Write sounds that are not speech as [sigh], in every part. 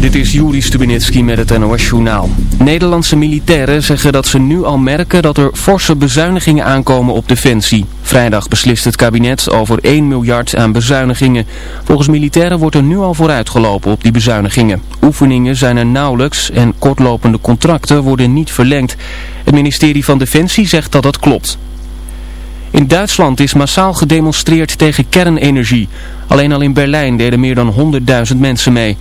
Dit is Juri Stubenitski met het NOS-journaal. Nederlandse militairen zeggen dat ze nu al merken dat er forse bezuinigingen aankomen op defensie. Vrijdag beslist het kabinet over 1 miljard aan bezuinigingen. Volgens militairen wordt er nu al vooruitgelopen op die bezuinigingen. Oefeningen zijn er nauwelijks en kortlopende contracten worden niet verlengd. Het ministerie van Defensie zegt dat dat klopt. In Duitsland is massaal gedemonstreerd tegen kernenergie. Alleen al in Berlijn deden meer dan 100.000 mensen mee.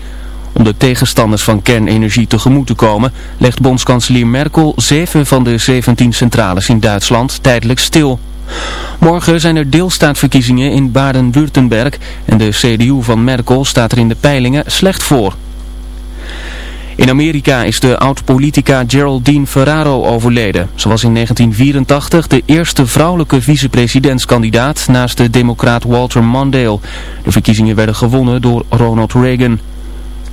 Om de tegenstanders van kernenergie tegemoet te komen, legt bondskanselier Merkel zeven van de 17 centrales in Duitsland tijdelijk stil. Morgen zijn er deelstaatverkiezingen in Baden-Württemberg en de CDU van Merkel staat er in de peilingen slecht voor. In Amerika is de oud-politica Geraldine Ferraro overleden. Ze was in 1984 de eerste vrouwelijke vicepresidentskandidaat naast de democraat Walter Mondale. De verkiezingen werden gewonnen door Ronald Reagan.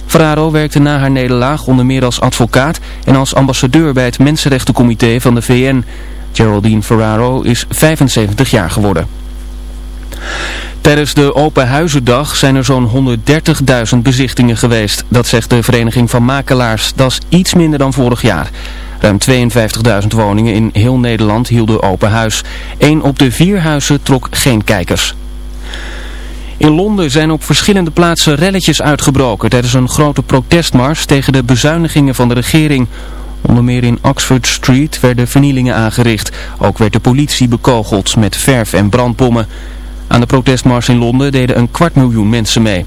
Ferraro werkte na haar nederlaag onder meer als advocaat en als ambassadeur bij het Mensenrechtencomité van de VN. Geraldine Ferraro is 75 jaar geworden. Tijdens de Open Huizendag zijn er zo'n 130.000 bezichtingen geweest. Dat zegt de Vereniging van Makelaars. Dat is iets minder dan vorig jaar. Ruim 52.000 woningen in heel Nederland hielden open huis. Eén op de vier huizen trok geen kijkers. In Londen zijn op verschillende plaatsen relletjes uitgebroken tijdens een grote protestmars tegen de bezuinigingen van de regering. Onder meer in Oxford Street werden vernielingen aangericht. Ook werd de politie bekogeld met verf en brandbommen. Aan de protestmars in Londen deden een kwart miljoen mensen mee.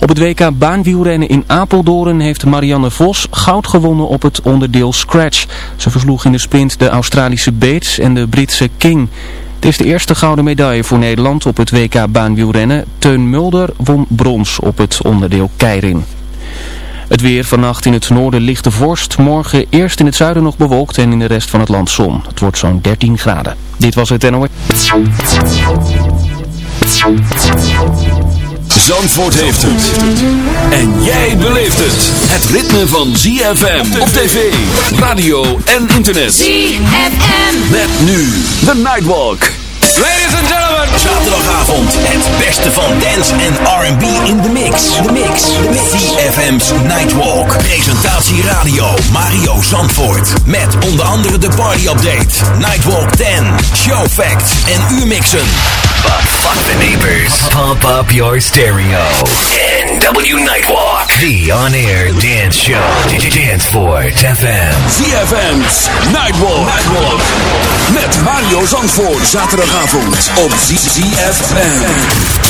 Op het WK baanwielrennen in Apeldoorn heeft Marianne Vos goud gewonnen op het onderdeel Scratch. Ze versloeg in de sprint de Australische Bates en de Britse King. Het is de eerste gouden medaille voor Nederland op het WK baanwielrennen. Teun Mulder won brons op het onderdeel Keirin. Het weer vannacht in het noorden lichte vorst. Morgen eerst in het zuiden nog bewolkt en in de rest van het land zon. Het wordt zo'n 13 graden. Dit was het NOS. Zandvoort heeft het. En jij beleeft het. Het ritme van ZFM op tv, radio en internet. ZFM. Met nu de Nightwalk. Ladies and gentlemen. Zaterdagavond het beste van dance en R&B in de mix. De mix. ZFM's Nightwalk. Presentatie radio Mario Zandvoort. Met onder andere de party update. Nightwalk 10. Show facts en U-mixen. But fuck the neighbors. Pump up your stereo. NW Nightwalk. The on-air dance show. Danceport FM. ZFM's Nightwalk. Nightwalk. Met Mario Zandvoort. Zaterdagavond op ZFM.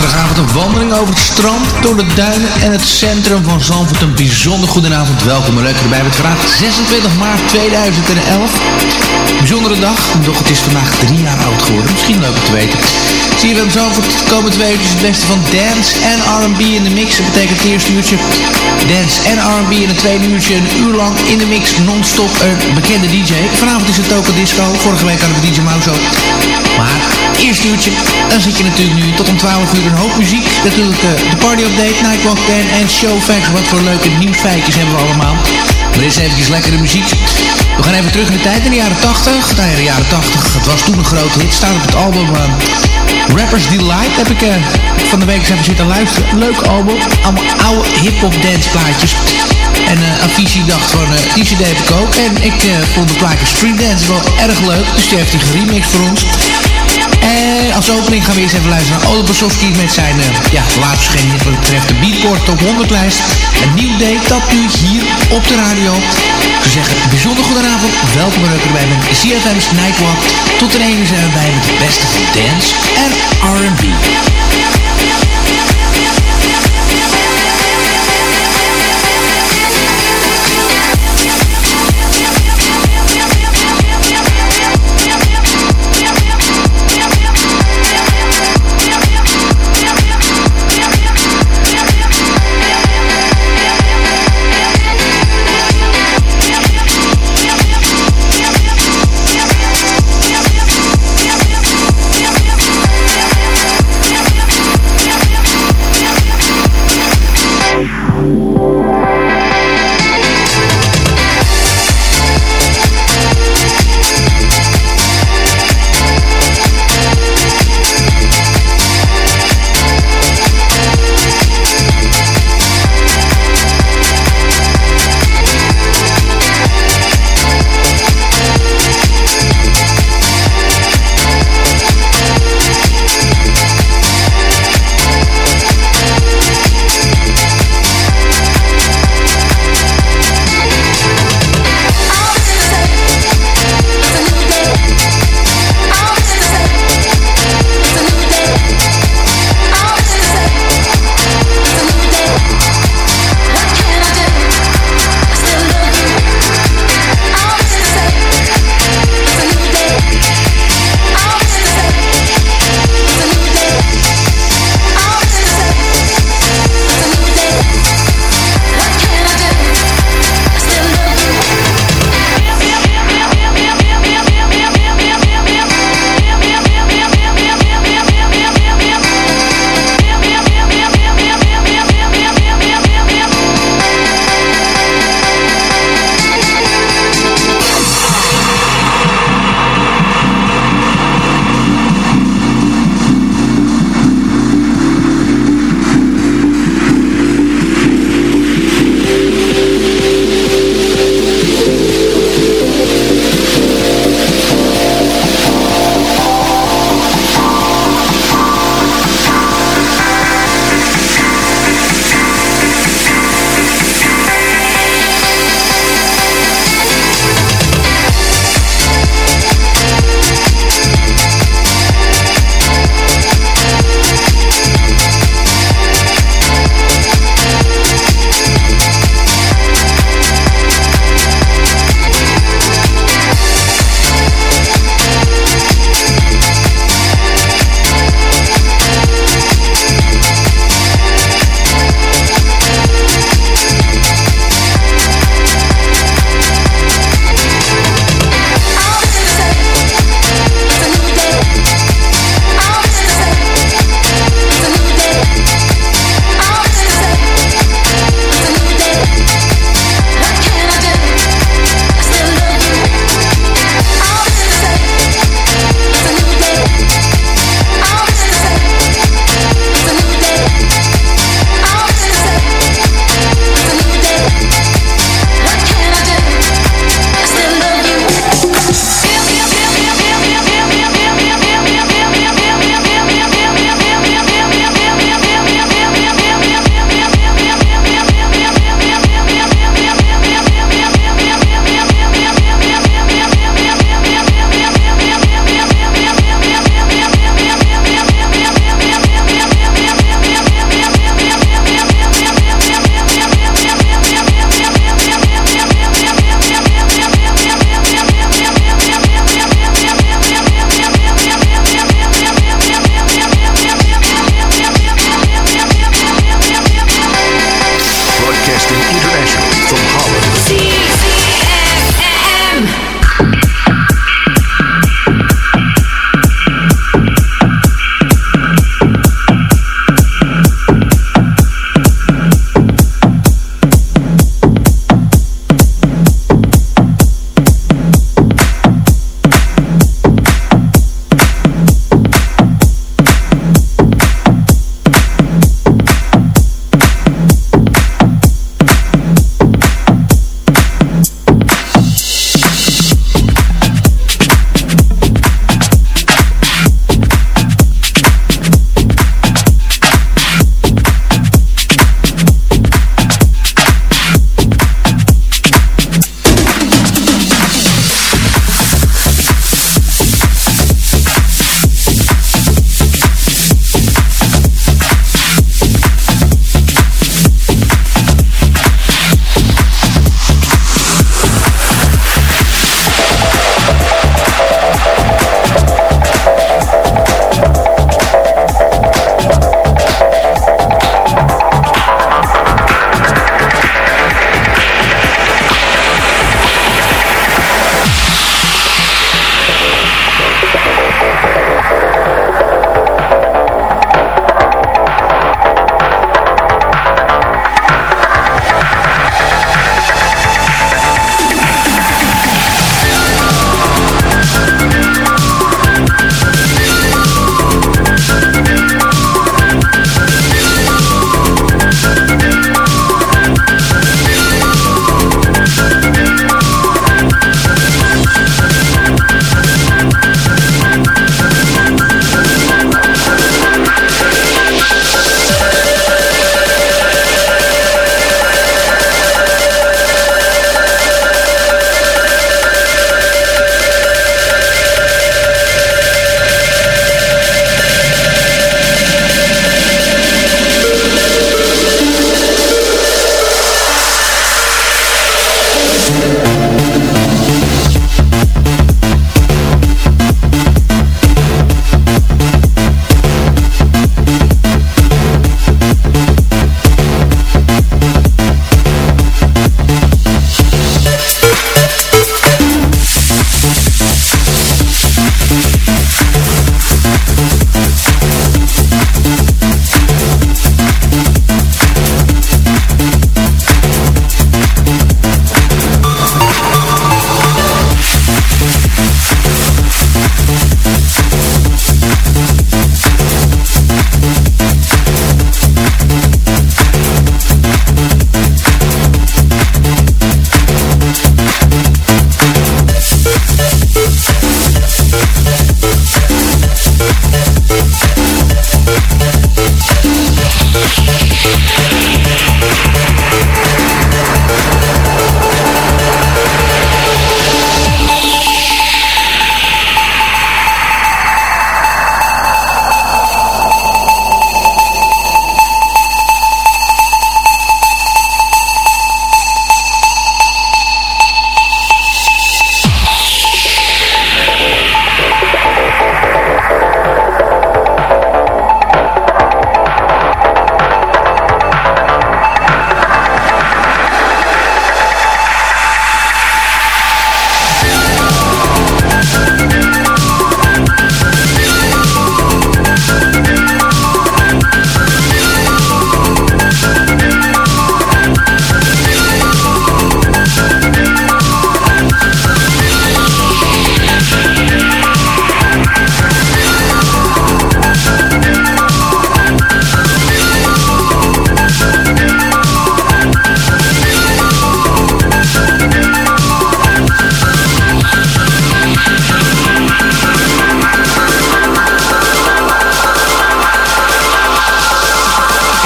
Zaterdagavond een wandeling over het strand, door de duinen en het centrum van Zandvoort. Een bijzonder goedenavond, welkom en leuk bij het vandaag 26 maart 2011. Bijzondere dag, doch het is vandaag drie jaar oud geworden. Misschien leuk om te weten. Zie je hem Zandvoort de komende twee uurtjes het beste van dance en R&B in de mix. Dat betekent het eerste uurtje dance en R&B in het tweede uurtje een uur lang in de mix non-stop een bekende DJ. Vanavond is het ook een disco. Vorige week hadden we DJ Mouse ook. Maar eerste uurtje, dan zit je natuurlijk nu tot om 12 uur een hoop muziek. Natuurlijk de party update, Nightwalk 10 en show facts. Wat voor leuke nieuwsfeitjes hebben we allemaal. Maar dit is eventjes lekkere muziek. We gaan even terug in de tijd, in de jaren 80. Nou de jaren 80, het was toen een grote hit. Staat op het album uh, Rappers Delight. Heb ik uh, van de week eens even zitten luisteren. Leuk album. Allemaal oude hip-hop dance plaatjes. En uh, Avicii dacht van, uh, die cd ik ook. En ik vond de plaatje Street Dance wel erg leuk. Dus die heeft hij geremixed voor ons. En als opening gaan we eerst even luisteren naar Ole Basowski met zijn uh, ja, laatste wat betreft de Beatport Top 100 lijst. Een nieuw date, dat nu hier op de radio. Zou zeggen, bijzonder goedenavond. Welkom bij bij CFM's Nightwalk. Tot een ene zijn we bij het beste dance en R&B.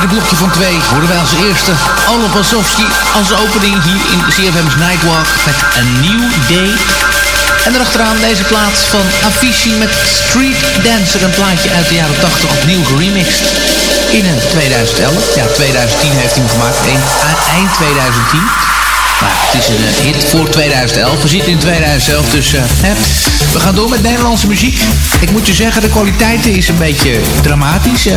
Als eerste Olo Pasowski als opening hier in CFM's Nightwalk met een nieuw day. En erachteraan deze plaats van Avicii met Street Dancer. Een plaatje uit de jaren 80 opnieuw geremixed. In 2011. Ja, 2010 heeft hij hem gemaakt. Eind 2010. Maar het is een eh, hit voor 2011. We zitten in 2011, dus hè. we gaan door met Nederlandse muziek. Ik moet je zeggen, de kwaliteit is een beetje dramatisch.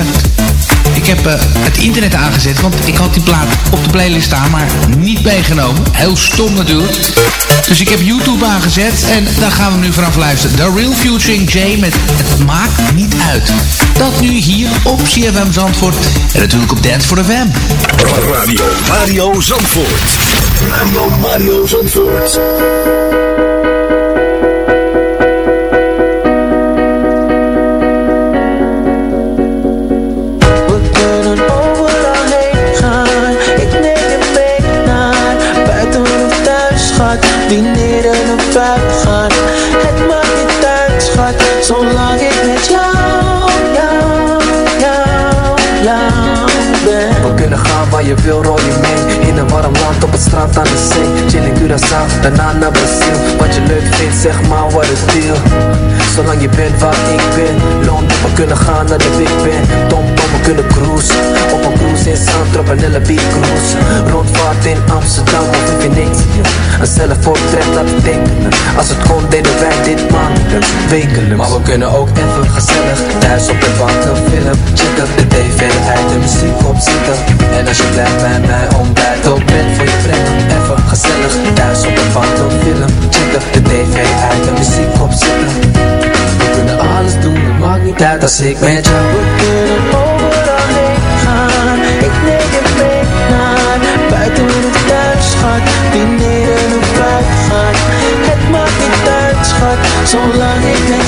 Heb uh, het internet aangezet, want ik had die plaat op de playlist staan, maar niet meegenomen. Heel stom natuurlijk. Dus ik heb YouTube aangezet en daar gaan we nu vanaf luisteren. The Real Futuring J met Het Maakt Niet Uit. Dat nu hier op CFM Zandvoort en natuurlijk op Dance for the Fam. Radio Mario Zandvoort. Radio Mario Zandvoort. Het maakt niet uit, schat Zolang ik met jou, jou, jou, jou ben We kunnen gaan waar je wil, rol je mee. In een warm land op het strand aan de zee. Chill in Curaçao, daarna naar Brazil. Wat je leuk vindt, zeg maar wat het deal. Zolang je bent waar ik ben Londen, we kunnen gaan naar de Big Ben we kunnen cruisen. Op een cruise in Santra, Vanilla Beach Cruise Rondvaart in Amsterdam of in Venetië Een zelfportret laat tekenen Als het kon deden wij dit maandelijks, wekelijks Maar we kunnen ook even gezellig Thuis op de bank een film Checken, de tv uit, de muziek opzetten. En als je blijft bij mij ontbijt op bed voor je vrienden Even gezellig Thuis op de bank een film Checken, de tv uit, de muziek opzetten. We kunnen alles doen, het maakt niet uit als ik met jou schat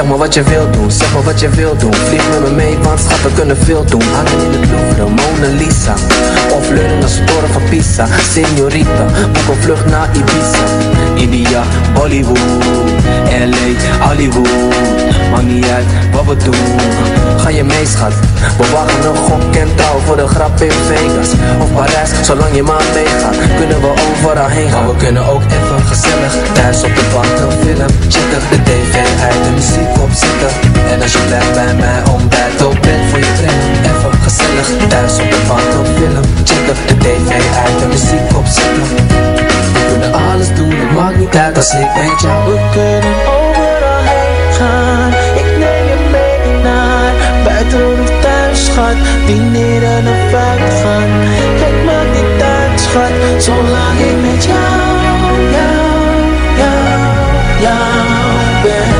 Zeg maar wat je wilt doen, zeg maar wat je wilt doen. Vlieg met me mee, want schat we kunnen veel doen. Hangen in het Louvre, Mona Lisa. Of leunen naar Storen van Pisa. Senorita, boek een vlucht naar Ibiza. India, Bollywood. LA, Hollywood. Maakt niet uit wat we doen. Ga je mee We wachten nog gok en voor de grap in Vegas. Of Parijs, zolang je maar meegaat. Kunnen we overal heen gaan? We kunnen ook even gezellig Thuis op de bank een film Checken de tv uit de muziek opzetten En als je blijft bij mij ontbijt op bed voor je trainen Even gezellig thuis op de bank een film Checken. De tv uit de muziek opzetten We kunnen alles doen, het maakt niet uit als ik weet jou. We kunnen overal heen gaan. Ik neem je mee naar buiten of thuis schat. Dineren of uitgaan. Het maakt niet uit schat. Zolang ik met jou, jou, jou, jou ben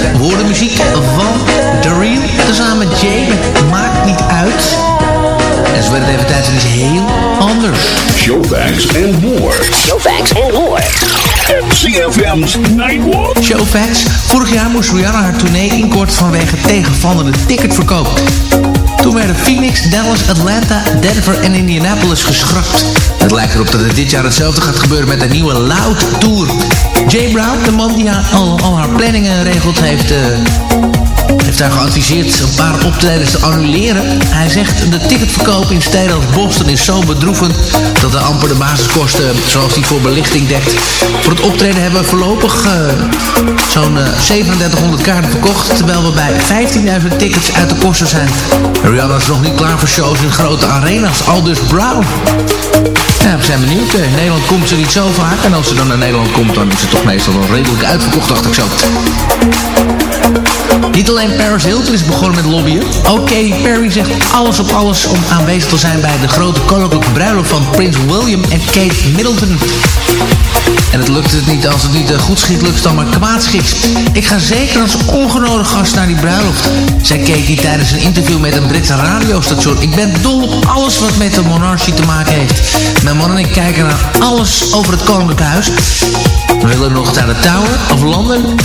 Nightwalk. Showfax. Vorig jaar moest Rihanna haar tournee inkort vanwege tegenvallende ticketverkoop. Toen werden Phoenix, Dallas, Atlanta, Denver en Indianapolis geschrapt. Het lijkt erop dat het dit jaar hetzelfde gaat gebeuren met de nieuwe Loud Tour. Jay Brown, de man die al, al haar planningen regelt, heeft... Uh, heeft haar geadviseerd een paar optredens te annuleren. Hij zegt de ticketverkoop in steden als Boston is zo bedroevend... dat er amper de basiskosten, zoals die voor belichting dekt. Voor het optreden hebben we voorlopig uh, zo'n uh, 3700 kaarten verkocht... terwijl we bij 15.000 tickets uit de kosten zijn. Rihanna is nog niet klaar voor shows in grote arena's, al dus Brown. Ja, we zijn benieuwd. In Nederland komt ze niet zo vaak. En als ze dan naar Nederland komt, dan is het toch meestal wel redelijk uitverkocht, dacht ik zo. Niet alleen Paris Hilton is begonnen met lobbyen. Katy Perry zegt alles op alles om aanwezig te zijn bij de grote koninklijke bruiloft van Prins William en Kate Middleton. En het lukt het niet als het niet goed schiet, lukt het dan maar kwaad schiet. Ik ga zeker als ongenodigd gast naar die bruiloft, zei Katie tijdens een interview met een Britse radiostation. Ik ben dol op alles wat met de monarchie te maken heeft. Mijn man en ik kijken naar alles over het koninklijk huis. We willen nog naar de Tower of London.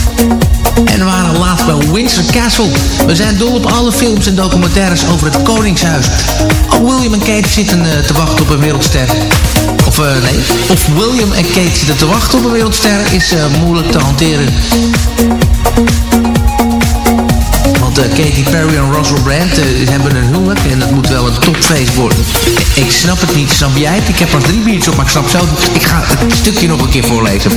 En we waren laatst bij Windsor Castle. We zijn dol op alle films en documentaires over het Koningshuis. Ook William en Kate zitten uh, te wachten op een wereldster. Of uh, nee, of William en Kate zitten te wachten op een wereldster is uh, moeilijk te hanteren. Want uh, Katy Perry en Russell Brand uh, hebben een huwelijk en dat moet wel een topfeest worden. Ik snap het niet, snap jij het? Ik heb pas drie biertjes op, maar ik snap zelf Ik ga het stukje nog een keer voorlezen.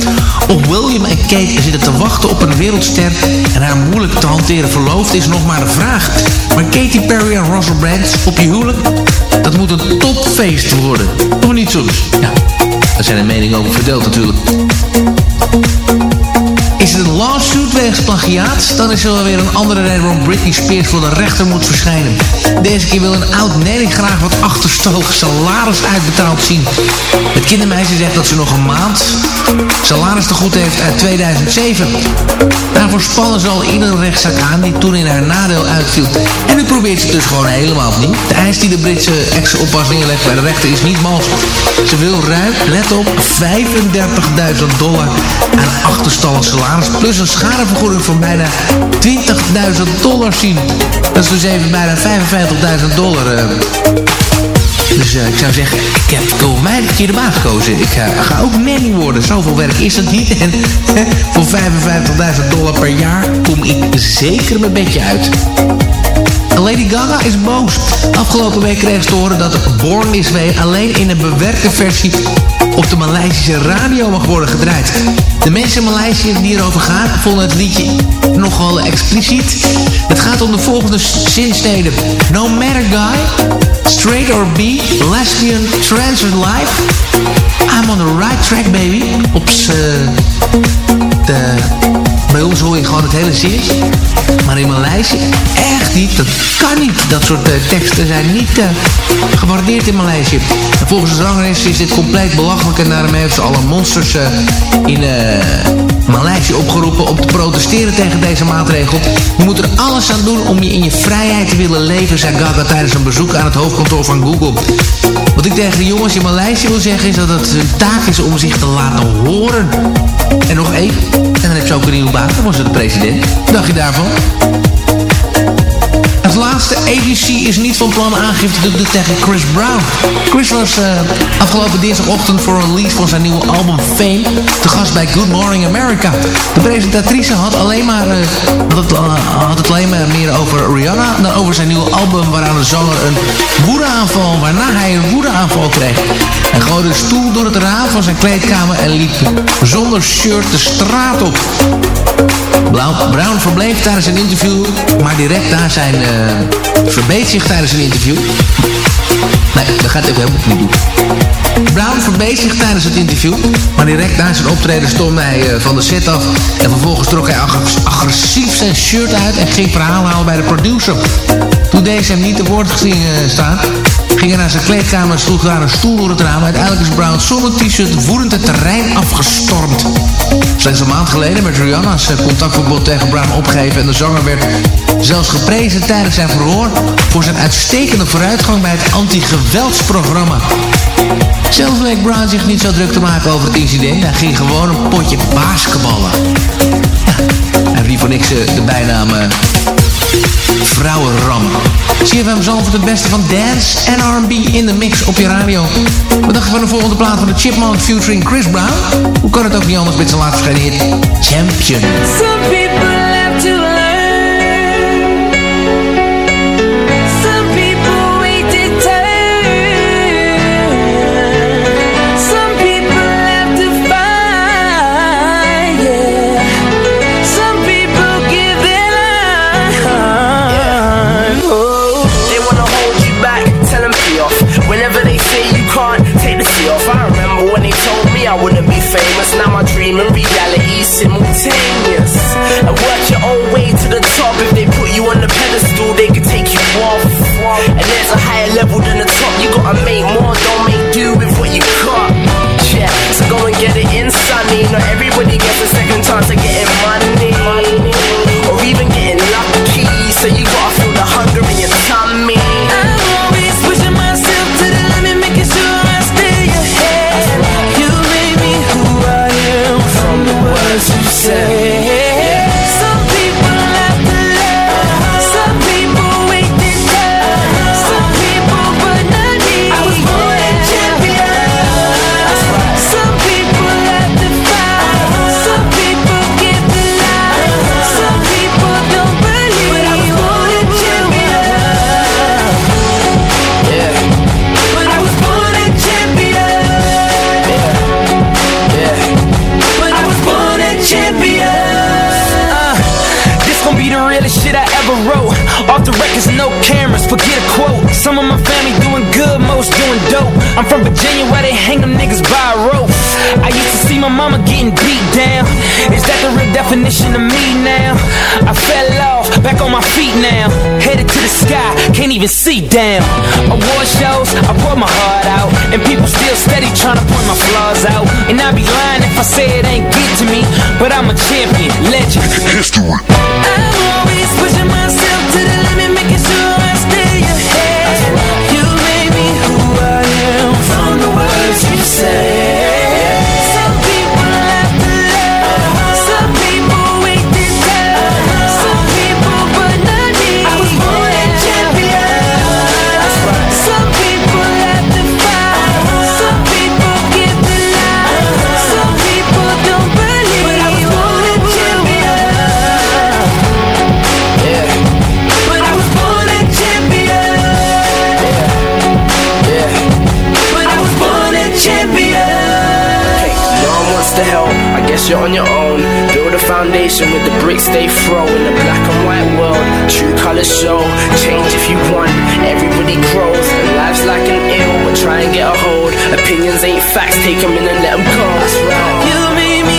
Of William en Kate zitten te wachten op een wereldster en haar moeilijk te hanteren verloofd is nog maar een vraag. Maar Katy Perry en Russell Brand op je huwelijk, dat moet een topfeest worden. Of niet soms? Ja, daar zijn de meningen over verdeeld natuurlijk. Is het een lawsuit wegens plagiaat? Dan is er wel weer een andere reden waarom Britney Spears voor de rechter moet verschijnen. Deze keer wil een oud Nelly graag wat achterstallig salaris uitbetaald zien. Het kindermeisje zegt dat ze nog een maand salaris te goed heeft uit 2007. Daarvoor spannen ze al een rechtszaak aan die toen in haar nadeel uitviel. En nu probeert ze het dus gewoon helemaal opnieuw. De eis die de Britse ex-oppas neerlegt bij de rechter is niet mals. Ze wil ruim, let op, 35.000 dollar aan achterstallig salaris plus een schadevergoeding van bijna 20.000 dollar zien. Dat is dus even bijna 55.000 dollar. Uh. Dus uh, ik zou zeggen, ik heb voor mij een keer de baan gekozen. Ik uh, ga ook nanny worden. Zoveel werk is dat niet. En voor 55.000 dollar per jaar kom ik zeker mijn bedje uit. Lady Gaga is boos. Afgelopen week kreeg ze te horen dat Born This Way alleen in een bewerkte versie op de Maleisische radio mag worden gedraaid. De mensen in Maleisië die erover gaan vonden het liedje nogal expliciet. Het gaat om de volgende zinsneden. No matter guy, straight or be, lesbian, trans or life. I'm on the right track baby. Op de... Bij ons hoor je gewoon het hele zin. Maar in Maleisië echt niet. Dat kan niet. Dat soort uh, teksten zijn niet uh, gewaardeerd in Maleisië. En volgens de zangeres is dit compleet belachelijk. En daarom heeft ze alle monsters uh, in Maleisië opgeroepen om te protesteren tegen deze maatregel. Je moet er alles aan doen om je in je vrijheid te willen leven, zei Gaga tijdens een bezoek aan het hoofdkantoor van Google. Wat ik tegen de jongens in Maleisië wil zeggen is dat het hun taak is om zich te laten horen. En nog even, en dan heb je ook een nieuwe baan, dan was het de president. Dacht je daarvan? Als laatste, ABC is niet van plan aangifte te doen tegen Chris Brown. Chris was uh, afgelopen dinsdagochtend voor een release van zijn nieuwe album Fame te gast bij Good Morning America. De presentatrice had, alleen maar, uh, had, het, uh, had het alleen maar meer over Rihanna dan over zijn nieuwe album waaraan de zanger een woedeaanval, waarna hij een woedeaanval kreeg. Hij gooide een stoel door het raam van zijn kleedkamer en liep zonder shirt de straat op. Brown verbleef tijdens een interview, maar direct na zijn verbeet zich tijdens een interview. Nee, dat gaat even helemaal niet doen. Brown verbeet zich tijdens het interview, maar direct na zijn optreden stond hij uh, van de set af. En vervolgens trok hij agressief zijn shirt uit en ging verhaal halen bij de producer. Toen deze hem niet te woord gezien uh, staan, ging naar zijn kleedkamer en sloeg daar een stoel door het raam. Uiteindelijk is Brown zonder t-shirt woedend het terrein afgestormd. Slechts een maand geleden werd Rihanna's contactverbod tegen Brown opgegeven en de zanger werd zelfs geprezen tijdens zijn verhoor voor zijn uitstekende vooruitgang bij het anti-geweldsprogramma. Zelf leek Brown zich niet zo druk te maken over het incident. Hij ging gewoon een potje basketballen. Ja, hij heeft voor niks de bijnaam uh, Vrouwenram. CFM Zalvoort het beste van dance en R&B in de mix op je radio. Wat dacht je van de volgende plaat van de Chipmunk featuring Chris Brown? Hoe kan het ook niet anders met zijn laatste verschenen? Champion. Famous, now my dream and reality simultaneous. I work your own way to the top. If they put you on the pedestal, they can take you off. And there's a higher level than the top. You gotta make more, don't make do with what you got. Yeah, so go and get it in, sunny. Not everybody gets a second chance at getting money. I'm from Virginia where they hang them niggas by a rope. I used to see my mama getting beat down. Is that the real definition of me now? I fell off, back on my feet now. Headed to the sky, can't even see down. Award shows, I pour my heart out. And people still steady trying to point my flaws out. And I'd be lying if I say it ain't get to me. But I'm a champion, legend. History. I'm always pushing myself you're on your own. Build a foundation with the bricks they throw. In a black and white world, true colors show. Change if you want, everybody grows. And life's like an ill, but try and get a hold. Opinions ain't facts, take them in and let them go. You made me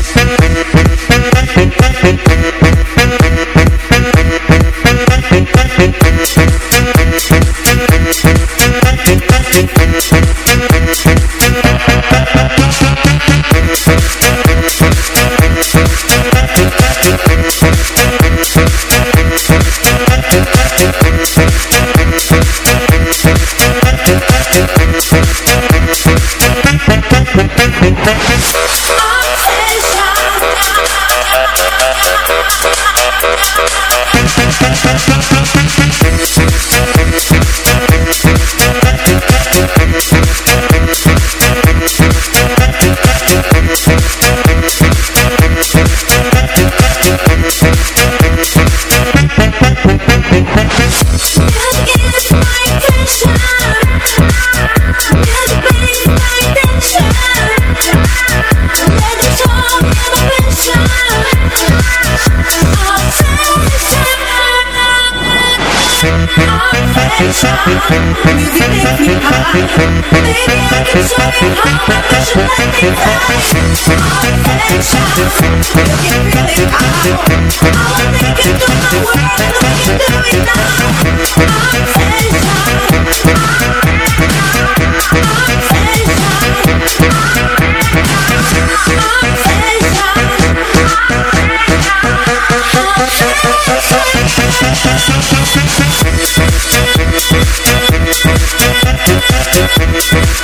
can make high I can show you how I should make fly can really high I'll you my Let me now Thank you. Thanks.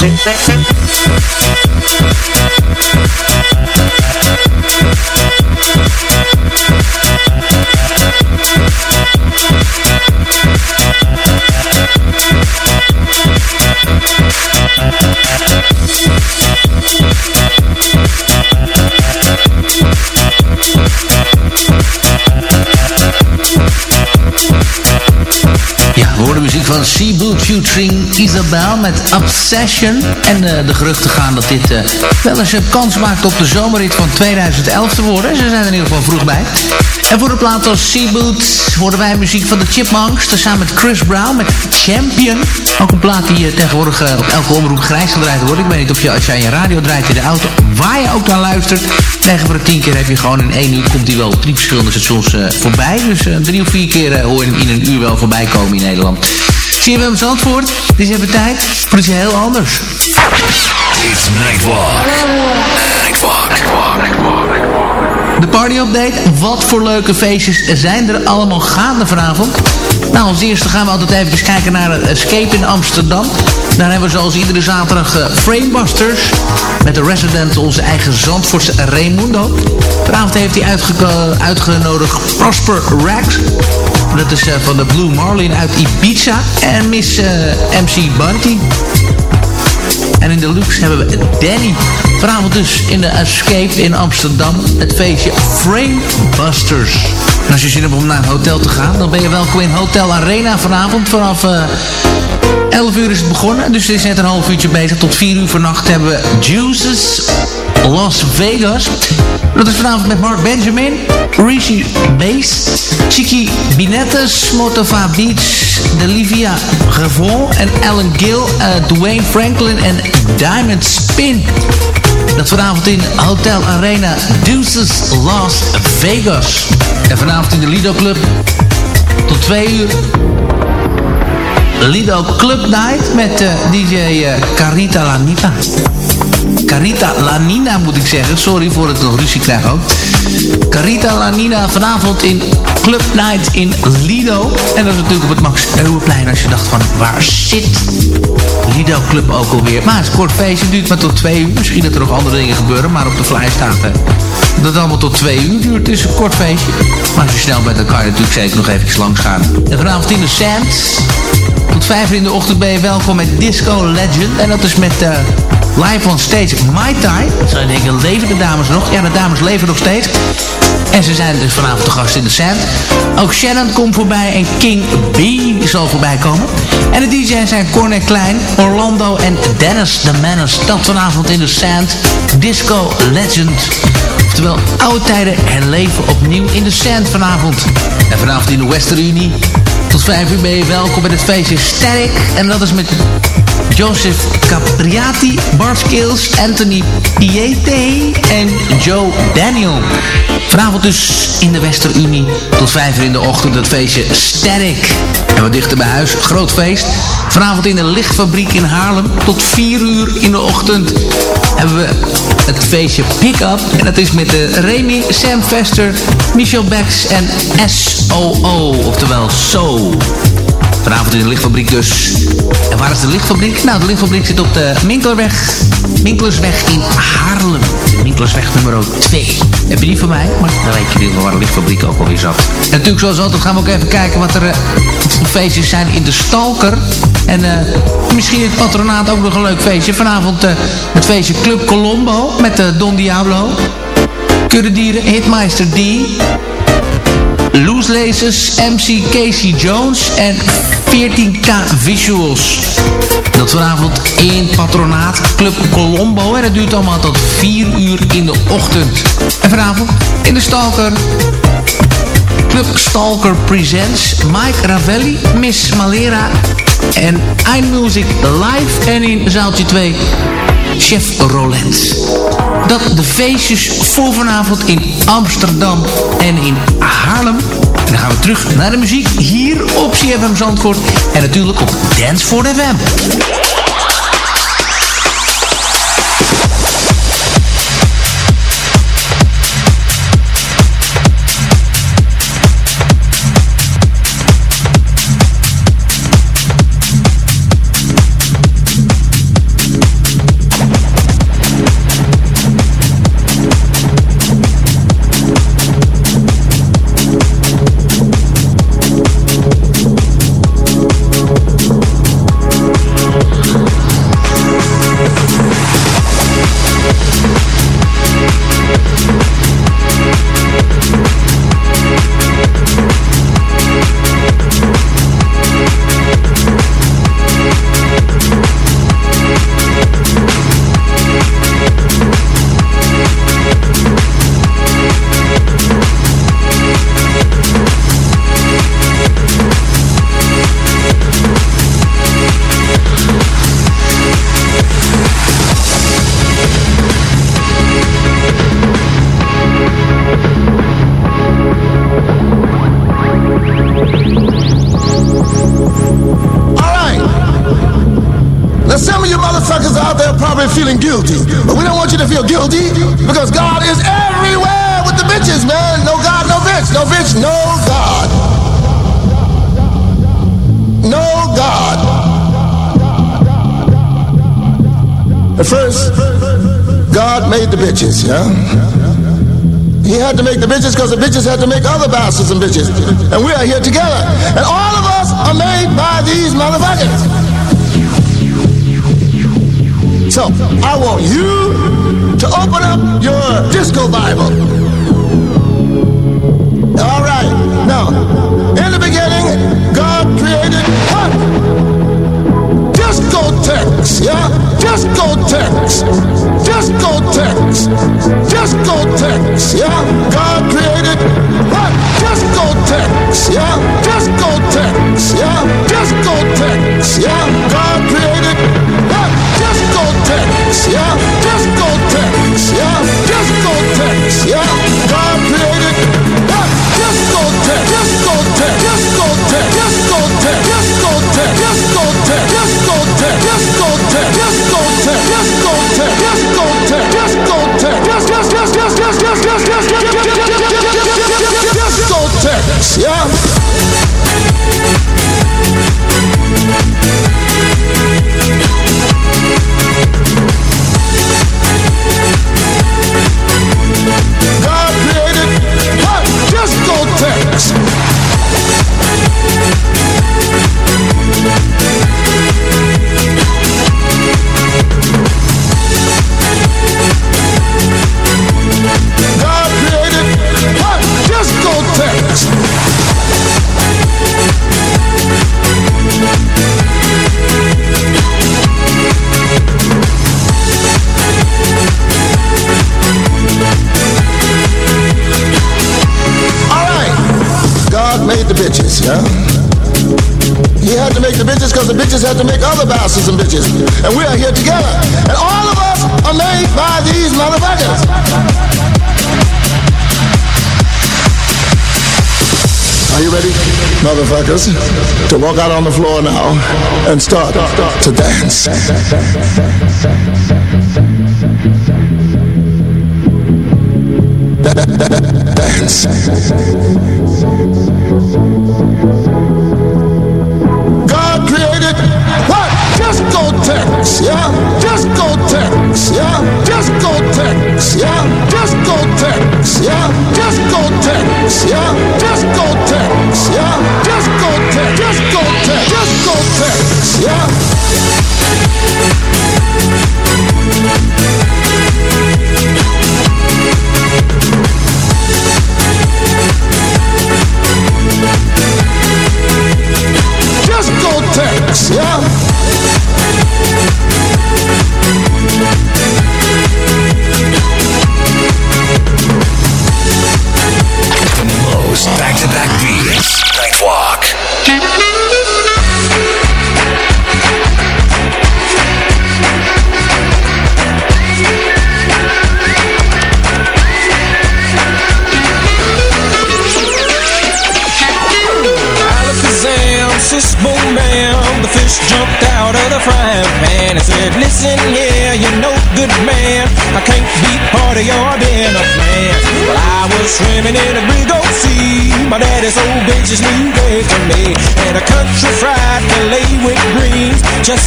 sick, sick, sick, van Seaboot featuring Isabel met Obsession. En uh, de geruchten gaan dat dit uh, wel eens een kans maakt op de zomerrit van 2011 te worden. Ze zijn er in ieder geval vroeg bij. En voor de plaat als Seaboot horen wij muziek van de Chipmunks. Samen met Chris Brown met Champion. Ook een plaat die uh, tegenwoordig op elke omroep grijs gedraaid wordt. Ik weet niet of je als aan je radio draait in de auto, waar je ook naar luistert. 9 voor de 10 keer heb je gewoon in één uur komt hij wel drie verschillende stations voorbij. Dus drie of vier keer hoor je hem in een uur wel voorbij komen in Nederland. Zie je hem Zandvoort? Dus je hebben tijd voor iets heel anders. It's Nightwalk. Nightwalk. Nightwalk. De party update. Wat voor leuke feestjes zijn er allemaal gaande vanavond? Nou, als eerste gaan we altijd even kijken naar het Escape in Amsterdam. Daar hebben we zoals iedere zaterdag uh, Framebusters. Met de resident onze eigen Zandvoortse Raimundo. Vanavond heeft hij uitgenodigd Prosper Rax. Dat is uh, van de Blue Marlin uit Ibiza. En Miss uh, MC Bunty. En in de luxe hebben we Danny. Vanavond dus in de Escape in Amsterdam. Het feestje Framebusters. En als je zin hebt om naar een hotel te gaan, dan ben je welkom in Hotel Arena vanavond. Vanaf uh, 11 uur is het begonnen. Dus het is net een half uurtje bezig. Tot 4 uur vannacht hebben we Juices Las Vegas. Dat is vanavond met Mark Benjamin, Rishi Bass, Chiki Binettes, Motova Beach, Delivia Gavon en Alan Gill, uh, Dwayne Franklin en Diamond Spin. Dat vanavond in Hotel Arena Deuces Las Vegas. En vanavond in de Lido Club tot twee uur. Lido Club Night met uh, DJ uh, Carita Lanita. Carita Lanina moet ik zeggen. Sorry voor het nog ruzie krijg ook. Carita Lanina vanavond in Club Night in Lido. En dat is natuurlijk op het Max Euweplein als je dacht van waar zit Lido Club ook alweer. Maar het is kort feestje, duurt maar tot twee uur. Misschien dat er nog andere dingen gebeuren, maar op de fly staat hè. Dat allemaal tot twee uur duurt. Is een kort feestje. Maar als je snel bent, dan kan je natuurlijk zeker nog eventjes langs gaan. En vanavond in de Sands. Tot vijf uur in de ochtend ben je welkom met Disco Legend. En dat is met... Uh, live on stage Mai Tai. Zou je denken, leven de dames nog? Ja, de dames leven nog steeds. En ze zijn dus vanavond de gast in de Sand. Ook Shannon komt voorbij en King B zal voorbij komen. En de DJ's zijn Cornet Klein, Orlando en Dennis the Menace. Dat vanavond in de Sand. Disco Legend. Oftewel, oude tijden herleven opnieuw in de Sand vanavond. En vanavond in de Western Unie. Tot vijf uur ben je welkom bij het feestje Static. En dat is met Joseph Capriati, Bart Skills, Anthony Piete en Joe Daniel. Vanavond dus in de Westerunie tot 5 uur in de ochtend het feestje Static. En wat dichter bij huis, groot feest. Vanavond in de lichtfabriek in Haarlem tot 4 uur in de ochtend hebben we het feestje Pick Up. En dat is met de Remy, Sam Vester, Michel Bex en SOO, oftewel So. Vanavond in de lichtfabriek dus. En waar is de lichtfabriek? Nou, de lichtfabriek zit op de Minklerweg. Minklersweg in Haarlem. Minklersweg nummer 2. Heb je die van mij? Maar dan weet je in ieder waar de lichtfabriek ook alweer zat. En natuurlijk zoals altijd gaan we ook even kijken wat er uh, feestjes zijn in de Stalker. En uh, misschien het patronaat ook nog een leuk feestje. Vanavond uh, het feestje Club Colombo met Don Diablo. Kuddedieren, Hitmeister D. Loose Laces, MC Casey Jones en 14K Visuals. Dat vanavond in Patronaat Club Colombo. En het duurt allemaal tot 4 uur in de ochtend. En vanavond in de Stalker... Club Stalker Presents Mike Ravelli, Miss Malera en iMusic Live. En in zaaltje 2 Chef Roland. Dat de feestjes voor vanavond in Amsterdam en in Haarlem. En dan gaan we terug naar de muziek hier op CFM Zandvoort. En natuurlijk op Dance for FM. Bitches because the bitches had to make other bastards and bitches. And we are here together. And all of us are made by these motherfuckers. So, I want you to open up your disco Bible. All right. Now, in the beginning, God created what? discotheques, yeah? Discotheques, discotheques, discotheques, yeah? God created what? Discotheques, yeah? Discotheques, yeah? Discotheques, yeah? God created what? Discotheques, yeah? motherfuckers to walk out on the floor now and start to dance. Dance. God created what? Disco Discotheques, yeah? Disco Discotheques, yeah? Yeah, yeah, disco techs, yeah, disco techs, yeah, disco techs, yeah, disco techs.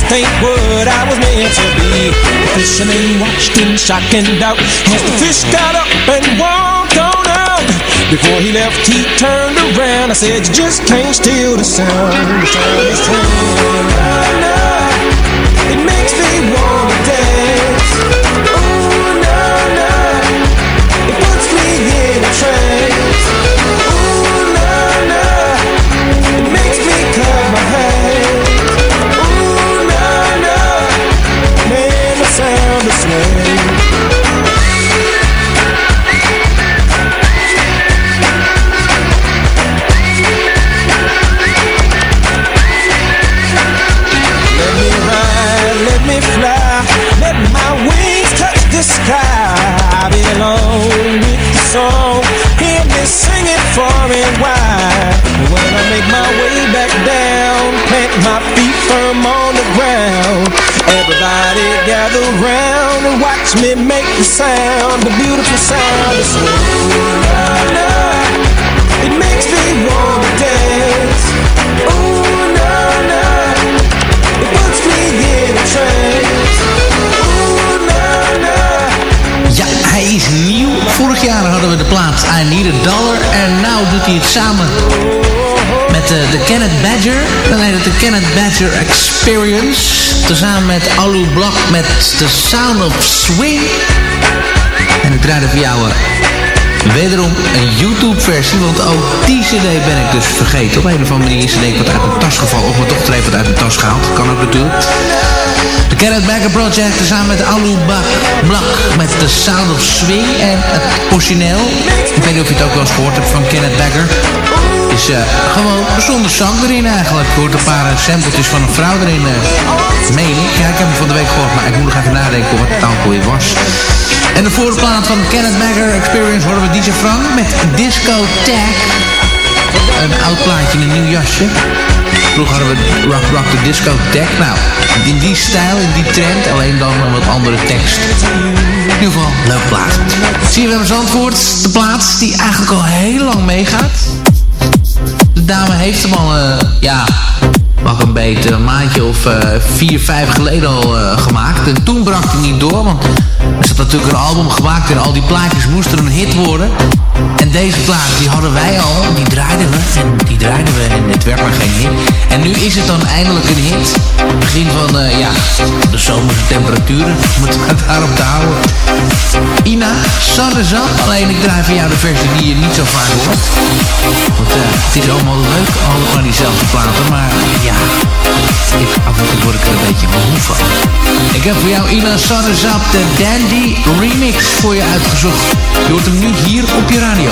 Just ain't what I was meant to be. The fisherman watched in shock and doubt as the fish got up and walked on out. Before he left, he turned around. I said, You just can't steal the sound. The sound is turning. It makes me and. When I make my way back down, plant my feet firm on the ground. Everybody gather round and watch me make the sound, the beautiful sound of swing. It makes me wanna dance. Ooh, Vorig jaar hadden we de plaat I Need a Dollar. En nou doet hij het samen met de, de Kenneth Badger. Dan heet het de Kenneth Badger Experience. Tezamen met Alu Blok met The Sound of Swing. En ik draaide voor jou eh, wederom een YouTube-versie. Want ook die cd ben ik dus vergeten. Op een of andere manier is cd wat uit mijn tas gevallen. Of mijn dochter heeft wat uit mijn tas gehaald. Kan ook natuurlijk. De Kenneth Bagger Project samen met Alu Blak met The Sound of Swing en het origineel. Ik weet niet of je het ook wel eens gehoord hebt van Kenneth Bagger. Is eh, gewoon zonder zang erin eigenlijk. Je hoort een paar uh, sampletjes van een vrouw erin, uh, meen ik. Ja, ik heb hem van de week gehoord, maar ik moet nog even nadenken wat het ook weer was. En de voorplaat van Kenneth Bagger Experience horen we DJ Frank met Disco Tag. Een oud plaatje in een nieuw jasje. Vroeger hadden we Rock Rock the Disco Tech. Nou, in die stijl, in die trend, alleen dan een wat andere tekst. In ieder geval, leuk plaat. Zie je wel antwoord, de plaat die eigenlijk al heel lang meegaat. De dame heeft hem al, uh, ja, mag een beetje een maandje of uh, vier, vijf geleden al uh, gemaakt. En toen brak hij niet door, want er zat natuurlijk een album gemaakt en al die plaatjes moesten een hit worden. En deze plaat, die hadden wij al, die draaiden we en die draaiden we en het werd maar geen hit. Is het dan eindelijk een hit. Begin van, uh, ja, de zomerse temperaturen, [laughs] moeten we het daarop te houden. Ina, up. Alleen ik draai van jou de versie die je niet zo vaak hoort. Want uh, het is allemaal leuk, allemaal diezelfde platen, maar ja, ik, af en toe word ik er een beetje moe van. Ik heb voor jou Ina up, de Dandy remix voor je uitgezocht. Je hoort hem nu hier op je radio.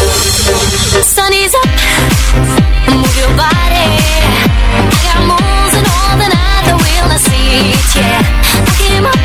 yeah. I came up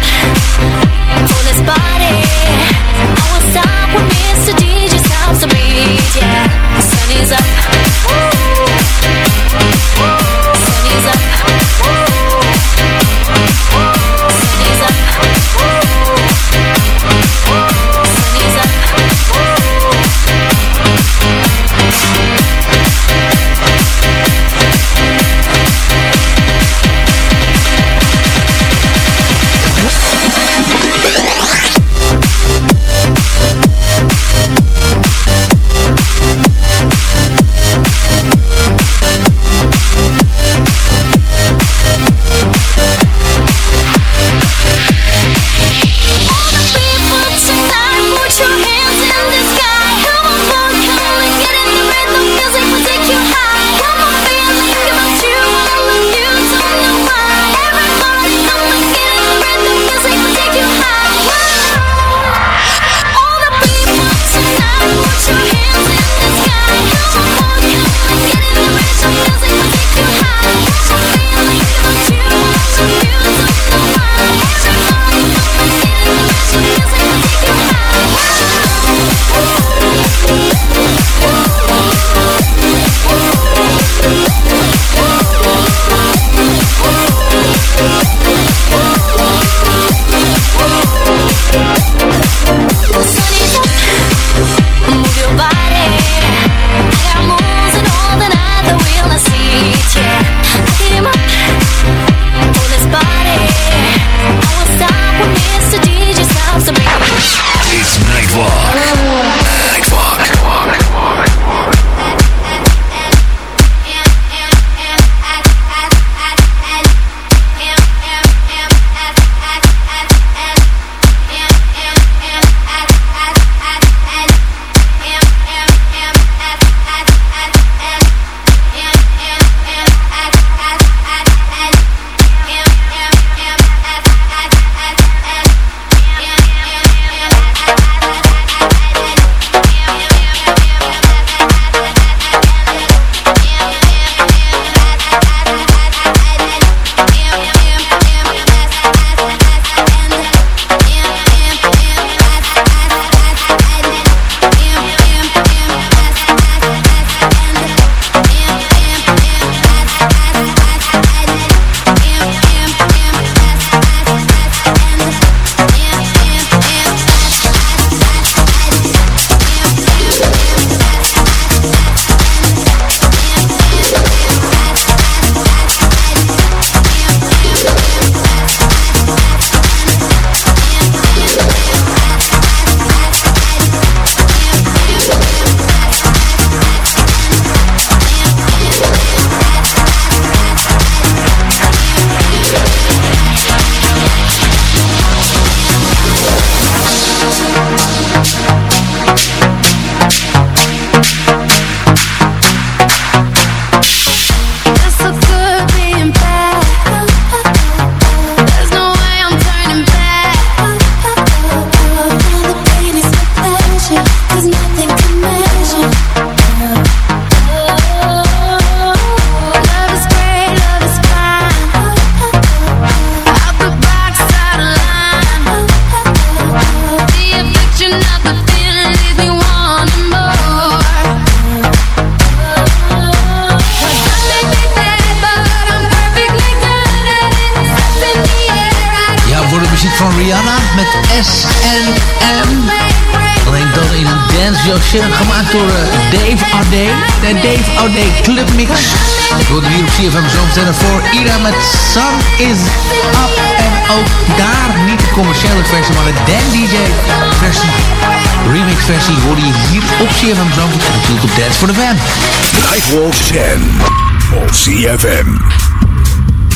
versie hoorde je hier op CFM Zometeen. En natuurlijk op Dance for the Fan. Nightwalk 10 op CFM.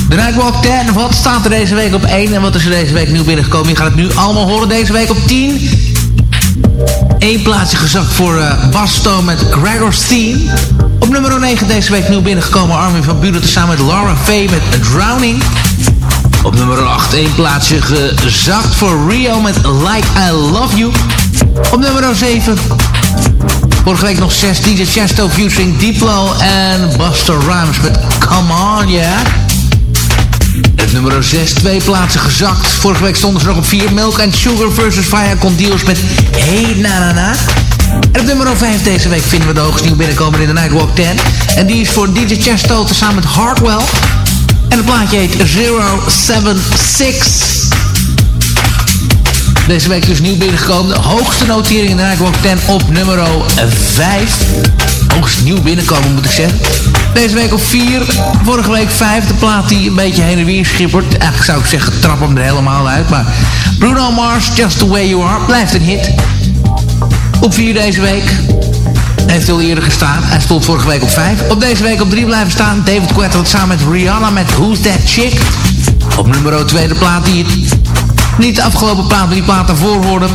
De Nightwalk 10, wat staat er deze week op 1 en wat is er deze week nieuw binnengekomen? Je gaat het nu allemaal horen deze week op 10. Eén plaatsje gezakt voor uh, Basto met Gregor's Theme. Op nummer 9 deze week nieuw binnengekomen Armin van Buren samen met Laura Faye met Drowning. Op nummer 8 één plaatsje gezakt voor Rio met Like I Love You. Op nummer 7 Vorige week nog 6 DJ Chesto featuring Diplo en Buster Rhymes met Come On Yeah. Het nummer 6, twee plaatsen gezakt. Vorige week stonden ze nog op 4. Milk and Sugar versus Fire Condios met Hey Na Na Na. En op nummer 5 deze week vinden we de hoogste nieuw binnenkomen in de Nightwalk 10. En die is voor DJ Chesto samen met Hardwell. En het plaatje heet 076. Deze week dus nieuw binnengekomen. De hoogste notering in de Nightwalk 10 op nummer 5. Hoogst nieuw binnenkomen moet ik zeggen. Deze week op 4. Vorige week 5. De plaat die een beetje heen en weer schippert. Eigenlijk zou ik zeggen trap hem er helemaal uit. Maar Bruno Mars, Just The Way You Are. Blijft een hit. Op 4 deze week. Hij heeft al eerder gestaan. Hij stond vorige week op 5. Op deze week op 3 blijven staan. David Guetta samen met Rihanna met Who's That Chick. Op nummer 2 de plaat die niet de afgelopen plaat, maar die plaat daarvoor hoorde.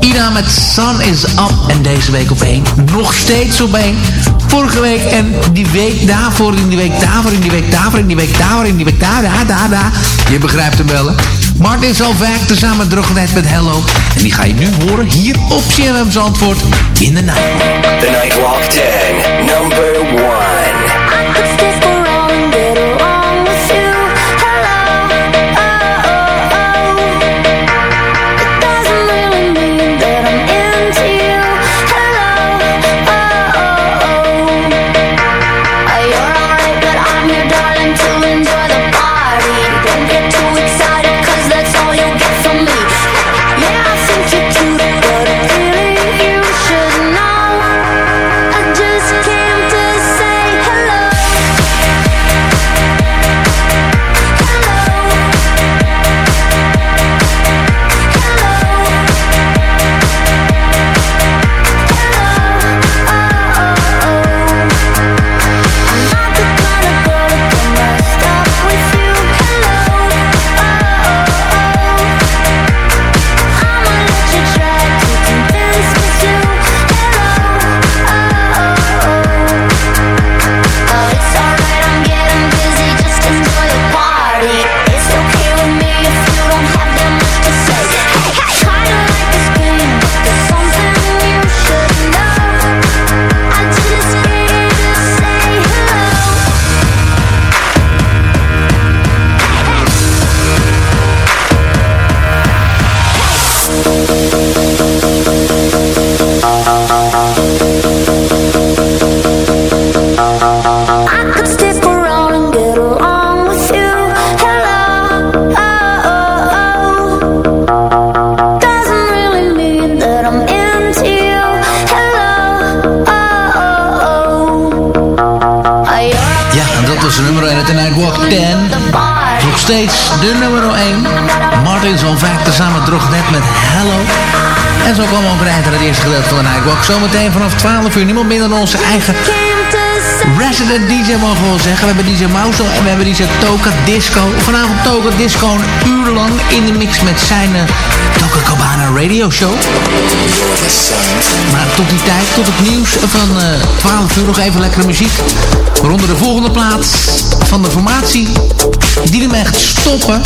Ina met Sun is Up. En deze week op 1. Nog steeds op 1. Vorige week en die week daarvoor, in die week daarvoor, in die week daarvoor, in die week daarvoor, in die week daar, daar, daar, daar. Je begrijpt hem wel, hè? Martin Zalvaak tezamen Drognet met Hello. En die ga je nu horen hier op CRM Zandvoort in de nacht. The Nightwalk 10, number 1. Dan onze eigen resident DJ mogen we wel zeggen. We hebben DJ Mauso en we hebben DJ Toka Disco. Vanavond Toka Disco een uur lang in de mix met zijn uh, Toka Cabana radio show. Maar tot die tijd, tot het nieuws van eh 12 uur nog even lekkere muziek. Waaronder de volgende plaats van de formatie. Die ermee gaat stoppen.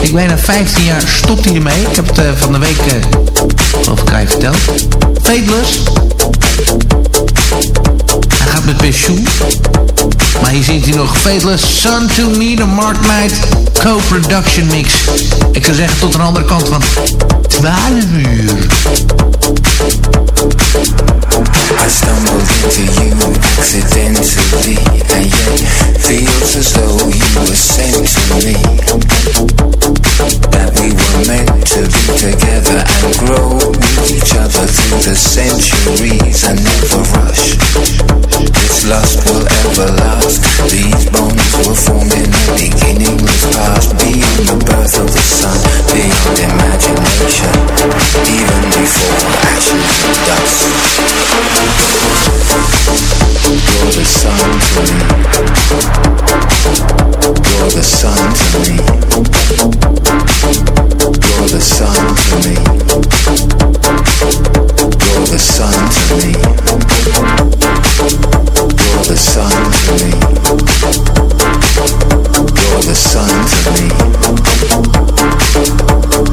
Ik weet na 15 jaar stopt hij ermee. Ik heb het eh, van de week, eh aan je verteld. Fateless. Met pensioen. Maar hier zingt hij nog Fateless Sun to Me, de Mark co-production mix. Ik zou zeggen tot een andere kant van 12 uur. I stumbled into you accidentally And yet feels as though you were sent to me That we were meant to be together and grow with each other through the centuries and never rush. This lust will everlast. These bonds were formed in the beginningless past, beyond the birth of the sun, beyond imagination, even before ashes and dust. You're the sun to. You're the sun to me. You're the sun to me. You're the sun to me. You're the sun to me. You're the sun to me.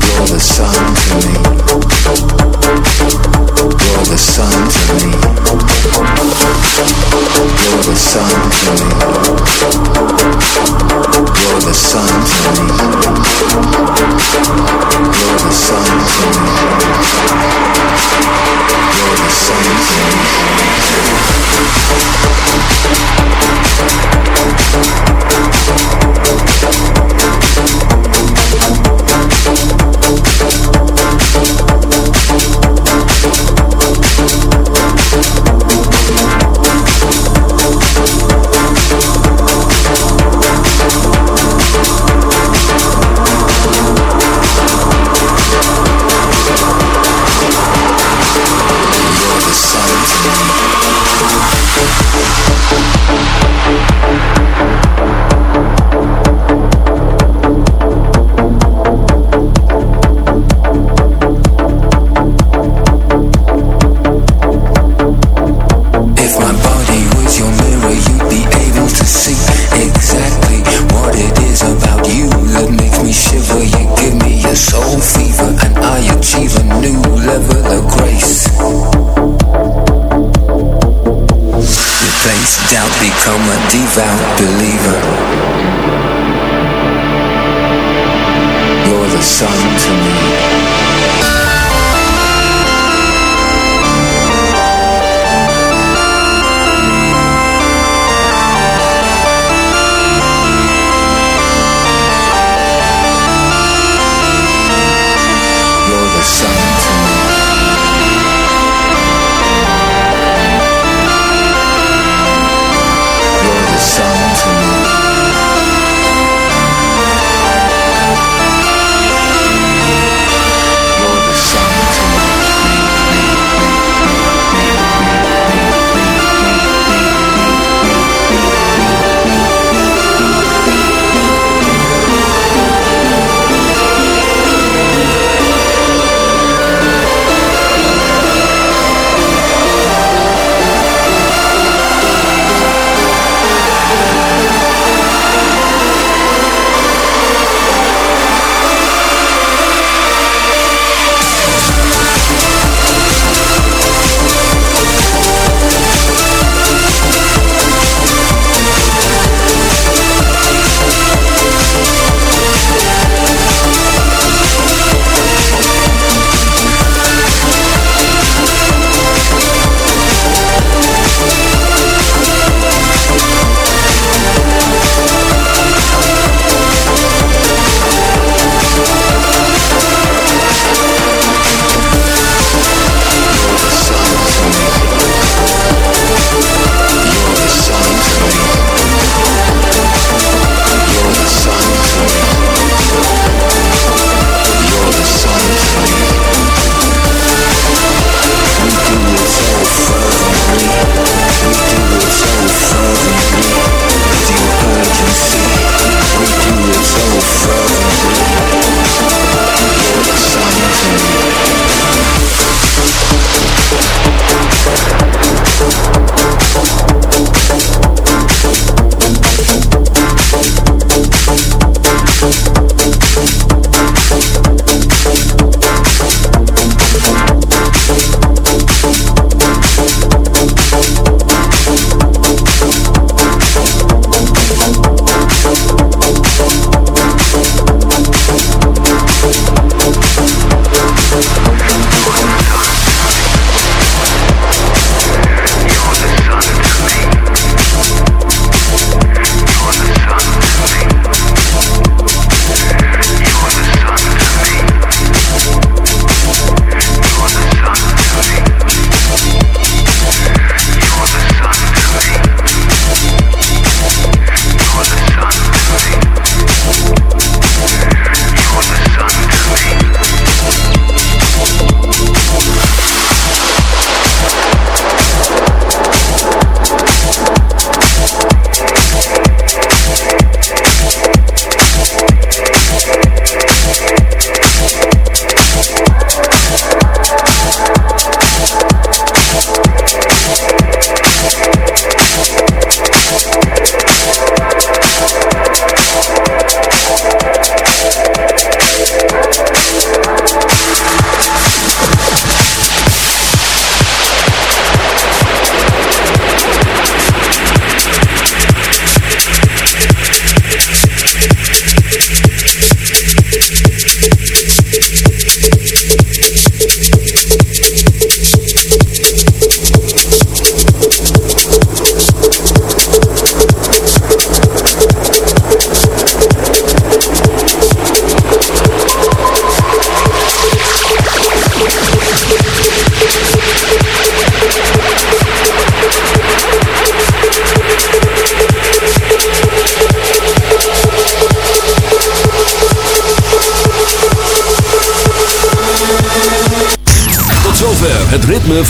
You're the sun to me. You're the sun to me. You're the sun to me. You're the sun to me. You're the sun to me. You're the sun to me.